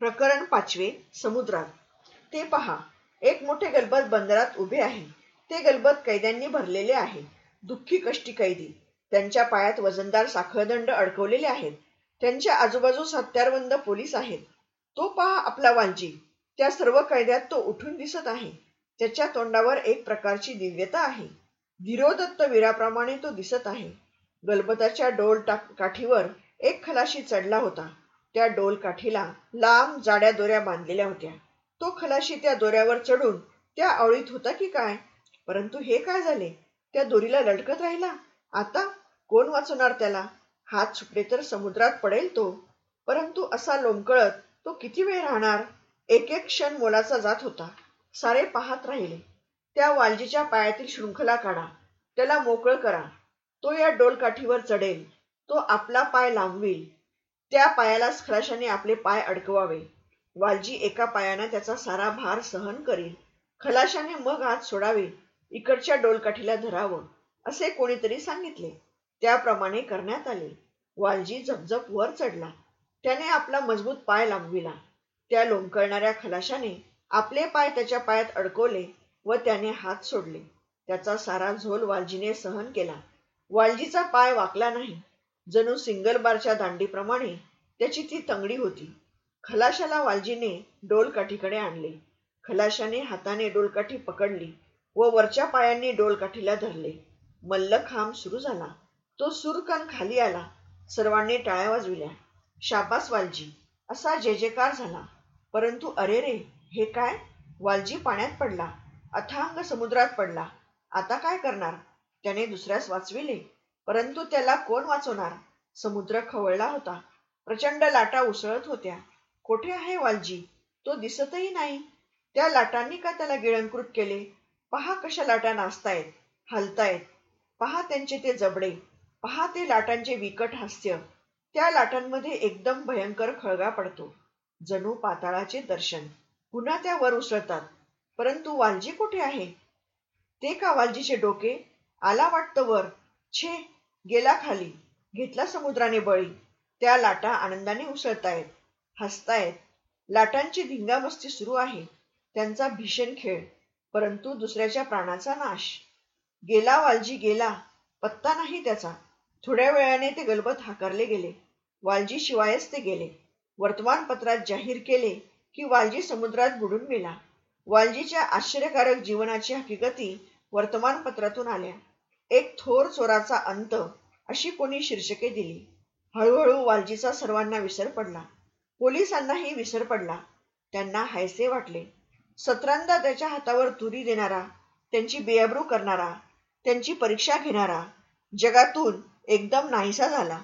प्रकरण पाचवे समुद्रात. ते पहा एक मोठे गलबत बंदरात उभे आहे. ते गलबत कैद्यांनी भरलेले आहे. दुःखी कष्टी कैदी. त्यांच्या पायात वजनदार साखळदंड अडकवलेले आहेत. त्यांच्या आजूबाजूस हत्यारबंद पोलीस आहेत. तो पहा आपला वांजी. त्या सर्व कैद्यात तो उठून दिसत आहे. त्याच्या तोंडावर एक प्रकारची दिव्यता आहे. धीरोदत्त वीराप्रमाणे तो दिसत आहे. गलबताच्या डोल काठीवर एक खलाशी चढला होता. त्या डोल काठीला लांब जाड्या दोऱ्या बांधलेल्या होत्या. तो खलाशी त्या दोऱ्यावर चढून त्या आवळीत होता की काय? परंतु हे काय झाले? त्या दोरीला लटकत राहिला. आता कोण वाचवणार त्याला? हात सुटले तर समुद्रात पडेल तो. परंतु असा लोंबकळत तो किती वेळ राहणार? एक एक क्षण मोलाचा जात होता. सारे पाहत राहिले. त्या वालजीच्या पायातील शृंखला काढा. त्याला मोकळ करा. तो या डोलकाठीवर चढेल. तो आपला पाय लांबवी त्या पायालाच खलाशाने आपले पाय अडकवावे. वालजी एका पायानं त्याचा सारा भार सहन करील. खलाशाने मग हात सोडावे. इकडच्या डोलकाठीला धरावं. असे कोणीतरी सांगितले. त्याप्रमाणे करण्यात आले. वालजी झपझप वर चढला. त्याने आपला मजबूत पाय लांबविला. त्या लोंबकळणाऱ्या खलाशाने आपले पाय त्याच्या पायात अडकवले व त्याने हात सोडले. त्याचा सारा झोल वालजीने सहन केला. वालजीचा पाय वाकला नाही. जणू सिंगल बारच्या दांडीप्रमाणे त्याची ती तंगडी होती. खलाशाला वालजीने डोलकाठीकडे आणले. खलाशाने हाताने डोलकाठी पकडली व वरच्या पायांनी डोलकाठीला धरले. मल्लखांब सुरू झाला. तो सुरकन खाली आला. सर्वांनी टाळ्या वाजविल्या. शाबास वालजी. असा जे जेकार झाला. परंतु अरे रे हे काय? वालजी पाण्यात पडला. अथांग समुद्रात पडला. आता काय करणार? त्याने दुसऱ्यास वाचविले. परंतु त्याला कोण वाचवणार? समुद्र खवळला होता. प्रचंड लाटा उसळत होत्या. कोठे आहे वालजी? तो दिसतही नाही. त्या लाटांनी का त्याला गिळंकृत केले? पहा कशा लाटा नाचतायत हलतायत. पहा त्यांचे ते जबडे. पहा ते लाटांचे विकट हास्य. त्या लाटांमध्ये एकदम भयंकर खळगा पडतो. जणू पाताळाचे दर्शन. पुन्हा त्या वर उसळतात. परंतु वालजी कुठे आहे? ते का वालजीचे डोके? आला वाटतं वर. छे गेला खाली घेतला समुद्राने बळी. त्या लाटा आनंदाने उसळतायत हसतायत. लाटांची धिंगामस्ती सुरू आहे. त्यांचा भीषण खेळ परंतु दुसऱ्याच्या प्राणाचा नाश. गेला वालजी गेला. पत्ता नाही त्याचा. थोड्या वेळाने ते गलबत हाकारले गेले. वालजी शिवायच ते गेले. वर्तमानपत्रात जाहीर केले की वालजी समुद्रात बुडून मेला. वालजीच्या आश्चर्यकारक जीवनाची हकीकती वर्तमानपत्रातून आल्या. एक थोर चोराचा अंत अशी कोणी शीर्षके दिली. हळूहळू वालजीचा सर्वांना विसर पडला. पोलिसांनाही विसर पडला. त्यांना हायसे वाटले. सतरांदा त्याच्या हातावर तुरी देणारा त्यांची बेअब्रू करणारा त्यांची परीक्षा घेणारा जगातून एकदम नाहीसा झाला.